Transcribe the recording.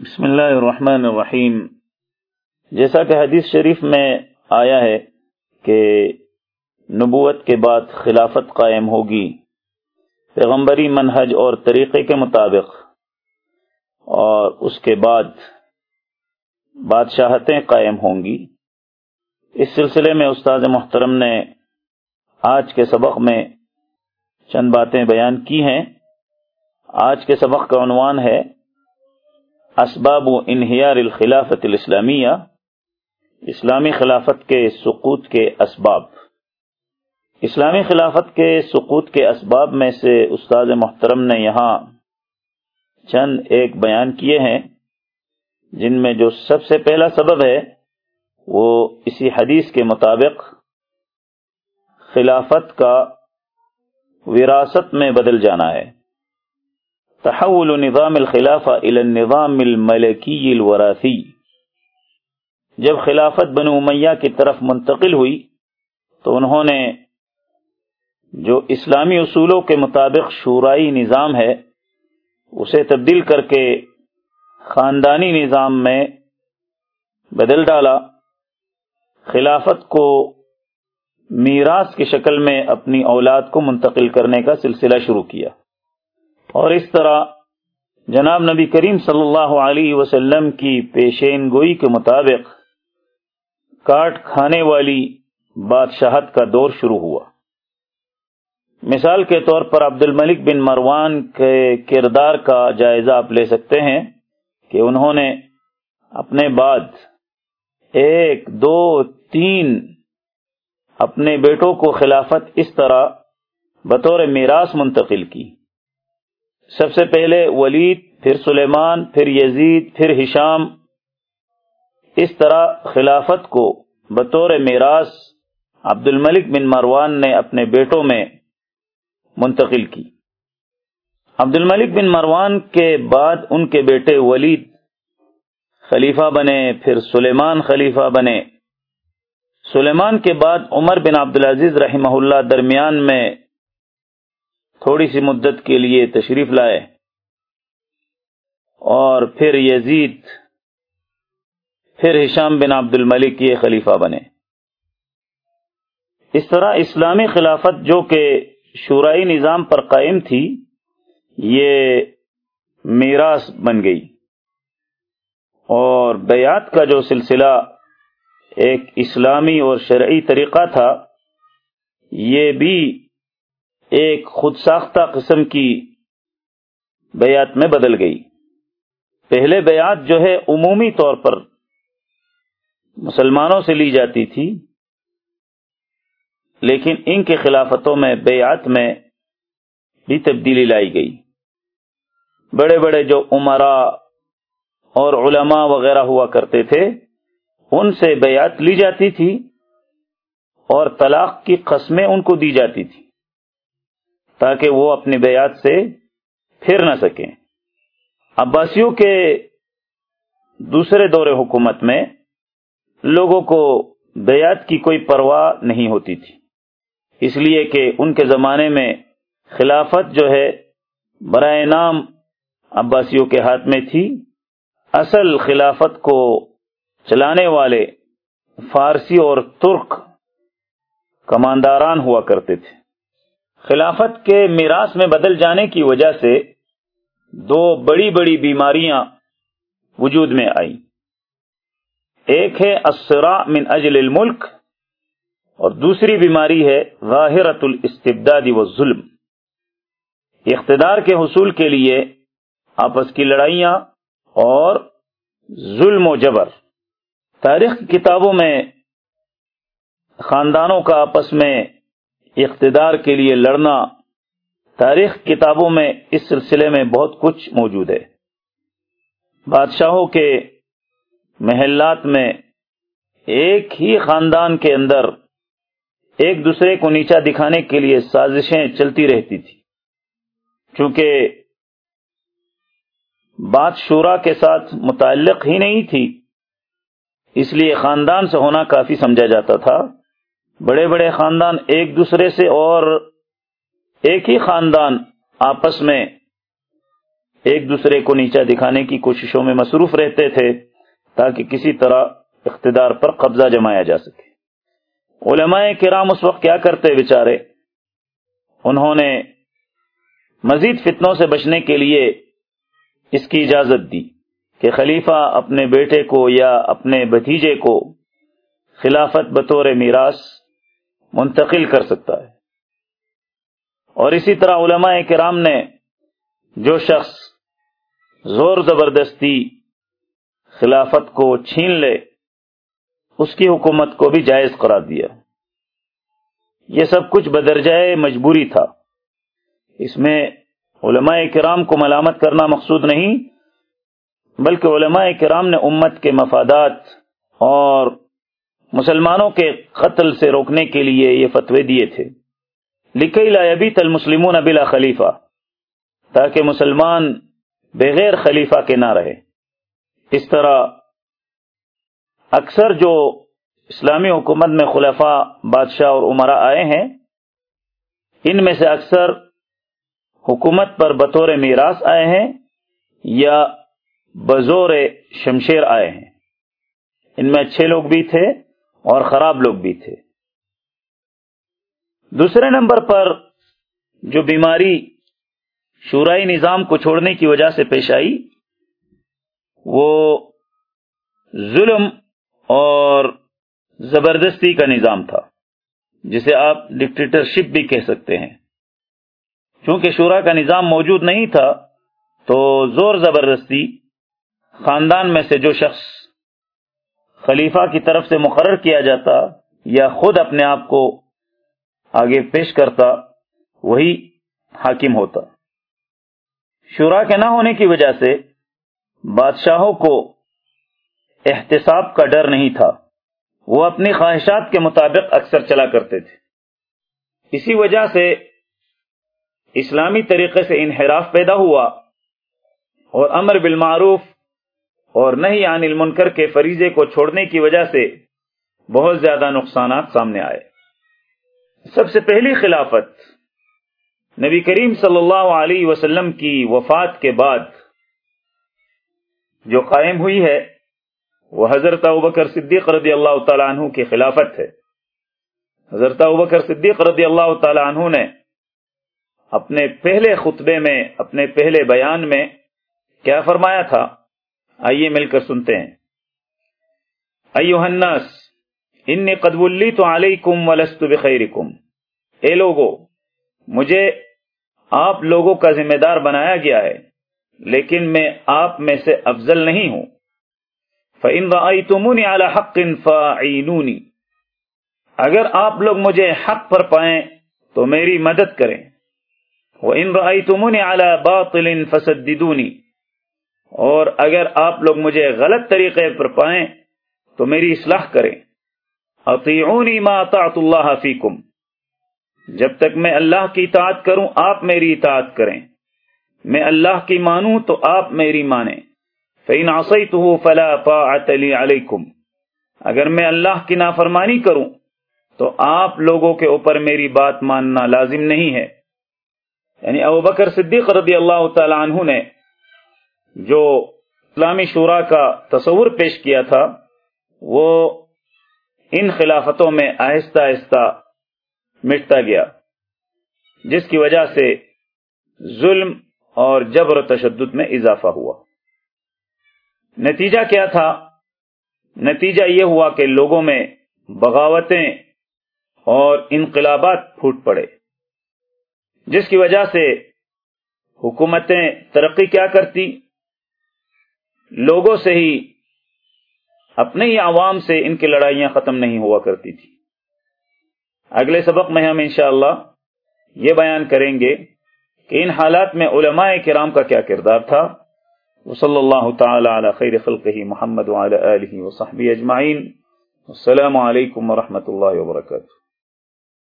بسم اللہ الرحمن الرحیم۔ جیسا کہ حدیث شریف میں آیا ہے کہ نبوت کے بعد خلافت قائم ہوگی، پیغمبری منہج اور طریقے کے مطابق، اور اس کے بعد بادشاہتیں قائم ہوں گی۔ اس سلسلے میں استاد محترم نے آج کے سبق میں چند باتیں بیان کی ہیں۔ آج کے سبق کا عنوان ہے اسباب و انہیار الخلافت الاسلامیہ، اسلامی خلافت کے سقوط کے اسباب۔ اسلامی خلافت کے سقوط کے اسباب میں سے استاد محترم نے یہاں چند ایک بیان کیے ہیں، جن میں جو سب سے پہلا سبب ہے، وہ اسی حدیث کے مطابق خلافت کا وراثت میں بدل جانا ہے۔ تحول نظام الخلافہ الى النظام الملکی الوراثی۔ جب خلافت بنو امیہ کی طرف منتقل ہوئی، تو انہوں نے جو اسلامی اصولوں کے مطابق شورائی نظام ہے، اسے تبدیل کر کے خاندانی نظام میں بدل ڈالا۔ خلافت کو میراث کی شکل میں اپنی اولاد کو منتقل کرنے کا سلسلہ شروع کیا۔ اور اس طرح جناب نبی کریم صلی اللہ علیہ وسلم کی پیشین گوئی کے مطابق کاٹ کھانے والی بادشاہت کا دور شروع ہوا۔ مثال کے طور پر عبد الملک بن مروان کے کردار کا جائزہ آپ لے سکتے ہیں کہ انہوں نے اپنے بعد ایک، دو، تین اپنے بیٹوں کو خلافت اس طرح بطور میراث منتقل کی۔ سب سے پہلے ولید، پھر سلیمان، پھر یزید، پھر ہشام، اس طرح خلافت کو بطور میراث عبد الملک بن مروان نے اپنے بیٹوں میں منتقل کی۔ عبد الملک بن مروان کے بعد ان کے بیٹے ولید خلیفہ بنے، پھر سلیمان خلیفہ بنے۔ سلیمان کے بعد عمر بن عبدالعزیز رحمہ اللہ درمیان میں تھوڑی سی مدت کے لیے تشریف لائے اور پھر یزید، پھر ہشام بن عبد الملک یہ خلیفہ بنے۔ اس طرح اسلامی خلافت جو کہ شورائی نظام پر قائم تھی، یہ میراث بن گئی۔ اور بیات کا جو سلسلہ ایک اسلامی اور شرعی طریقہ تھا، یہ بھی ایک خود ساختہ قسم کی بیعت میں بدل گئی۔ پہلے بیعت جو ہے عمومی طور پر مسلمانوں سے لی جاتی تھی، لیکن ان کے خلافتوں میں بیعت میں بھی تبدیلی لائی گئی۔ بڑے بڑے جو عمرا اور علماء وغیرہ ہوا کرتے تھے، ان سے بیعت لی جاتی تھی اور طلاق کی قسمیں ان کو دی جاتی تھی۔ تاکہ وہ اپنی بیعت سے پھر نہ سکیں۔ عباسیوں کے دوسرے دور حکومت میں لوگوں کو بیعت کی کوئی پرواہ نہیں ہوتی تھی۔ اس لیے کہ ان کے زمانے میں خلافت جو ہے برائے نام عباسیوں کے ہاتھ میں تھی۔ اصل خلافت کو چلانے والے فارسی اور ترک کمانداران ہوا کرتے تھے۔ خلافت کے میراث میں بدل جانے کی وجہ سے دو بڑی بڑی بیماریاں وجود میں آئی ایک ہے اسرا من اجل الملک اور دوسری بیماری ہے ظاہرت الاستبداد و ظلم اقتدار کے حصول کے لیے آپس کی لڑائیاں اور ظلم و جبر۔ تاریخ کی کتابوں میں خاندانوں کا آپس میں اقتدار کے لیے لڑنا تاریخ کتابوں میں اس سلسلے میں بہت کچھ موجود ہے۔ بادشاہوں کے محلات میں ایک ہی خاندان کے اندر ایک دوسرے کو نیچا دکھانے کے لیے سازشیں چلتی رہتی تھی کیونکہ بات شورا کے ساتھ متعلق ہی نہیں تھی، اس لیے خاندان سے ہونا کافی سمجھا جاتا تھا۔ بڑے بڑے خاندان ایک دوسرے سے اور ایک ہی خاندان آپس میں ایک دوسرے کو نیچا دکھانے کی کوششوں میں مصروف رہتے تھے تاکہ کسی طرح اقتدار پر قبضہ جمایا جا سکے۔ علماء کرام اس وقت کیا کرتے بیچارے؟ انہوں نے مزید فتنوں سے بچنے کے لیے اس کی اجازت دی کہ خلیفہ اپنے بیٹے کو یا اپنے بھتیجے کو خلافت بطور میراث منتقل کر سکتا ہے۔ اور اسی طرح علماء کرام نے جو شخص زور زبردستی خلافت کو چھین لے، اس کی حکومت کو بھی جائز قرار دیا۔ یہ سب کچھ بدرجۂ مجبوری تھا۔ اس میں علماء کرام کو ملامت کرنا مقصود نہیں، بلکہ علماء کرام نے امت کے مفادات اور مسلمانوں کے قتل سے روکنے کے لیے یہ فتوے دیے تھے۔ لکئی لابی تل مسلمون بلا خلیفہ، تاکہ مسلمان بغیر خلیفہ کے نہ رہے۔ اس طرح اکثر جو اسلامی حکومت میں خلفاء، بادشاہ اور عمرہ آئے ہیں، ان میں سے اکثر حکومت پر بطور میراث آئے ہیں یا بزور شمشیر آئے ہیں۔ ان میں اچھے لوگ بھی تھے۔ اور خراب لوگ بھی تھے۔ دوسرے نمبر پر جو بیماری شورائی نظام کو چھوڑنے کی وجہ سے پیش آئی، وہ ظلم اور زبردستی کا نظام تھا، جسے آپ ڈکٹیٹرشپ بھی کہہ سکتے ہیں۔ چونکہ شورا کا نظام موجود نہیں تھا، تو زور زبردستی خاندان میں سے جو شخص خلیفہ کی طرف سے مقرر کیا جاتا یا خود اپنے آپ کو آگے پیش کرتا، وہی حاکم ہوتا۔ شورا کے نہ ہونے کی وجہ سے بادشاہوں کو احتساب کا ڈر نہیں تھا۔ وہ اپنی خواہشات کے مطابق اکثر چلا کرتے تھے۔ اسی وجہ سے اسلامی طریقے سے انحراف پیدا ہوا اور امر بالمعروف اور نہیں عن المنکر کے فریضے کو چھوڑنے کی وجہ سے بہت زیادہ نقصانات سامنے آئے۔ سب سے پہلی خلافت نبی کریم صلی اللہ علیہ وسلم کی وفات کے بعد جو قائم ہوئی ہے، وہ حضرت ابکر صدیق رضی اللہ تعالیٰ عنہ کی خلافت ہے۔ حضرت ابکر صدیق رضی اللہ تعالیٰ عنہ نے اپنے پہلے خطبے میں، اپنے پہلے بیان میں کیا فرمایا تھا؟ آئیے مل کر سنتے ہیں۔ ایوہ الناس، انی قد ولیت علیکم ولست بخیرکم۔ اے لوگو، مجھے آپ لوگوں کا ذمہ دار بنایا گیا ہے، لیکن میں آپ میں سے افضل نہیں ہوں۔ فَإِن رَأَيْتُمُونِ عَلَى حَقٍ فَعِينُونِ اگر آپ لوگ مجھے حق پر پائیں تو میری مدد کریں۔ وَإِن رَأَيْتُمُونِ عَلَى بَاطِلٍ فَسَدِّدُونِ۔ اور اگر آپ لوگ مجھے غلط طریقے پر پائیں تو میری اصلاح کریں۔ اطیعونی ما اطاعت اللہ فیکم۔ جب تک میں اللہ کی اطاعت کروں، آپ میری اطاعت کریں۔ میں اللہ کی مانوں تو آپ میری مانیں۔ فَإِنْ عَصَيْتُهُ فَلَا طَاعَةَ لِي عَلَيْكُمْ۔ اگر میں اللہ کی نافرمانی کروں تو آپ لوگوں کے اوپر میری بات ماننا لازم نہیں ہے۔ یعنی ابو بکر صدیق رضی اللہ تعالی عنہ نے جو اسلامی شورا کا تصور پیش کیا تھا، وہ ان خلافتوں میں آہستہ آہستہ مٹتا گیا، جس کی وجہ سے ظلم اور جبر و تشدد میں اضافہ ہوا۔ نتیجہ کیا تھا؟ نتیجہ یہ ہوا کہ لوگوں میں بغاوتیں اور انقلابات پھوٹ پڑے، جس کی وجہ سے حکومتیں ترقی کیا کرتی لوگوں سے ہی اپنے ہی عوام سے ان کی لڑائیاں ختم نہیں ہوا کرتی تھی۔ اگلے سبق میں ہم انشاءاللہ یہ بیان کریں گے کہ ان حالات میں علماء کرام کا کیا کردار تھا۔ وصلی اللہ تعالی علی خیر خلقہ محمد وعلی آلہ وصحبہ اجمعین۔ السلام علیکم ورحمۃ اللہ وبرکاتہ۔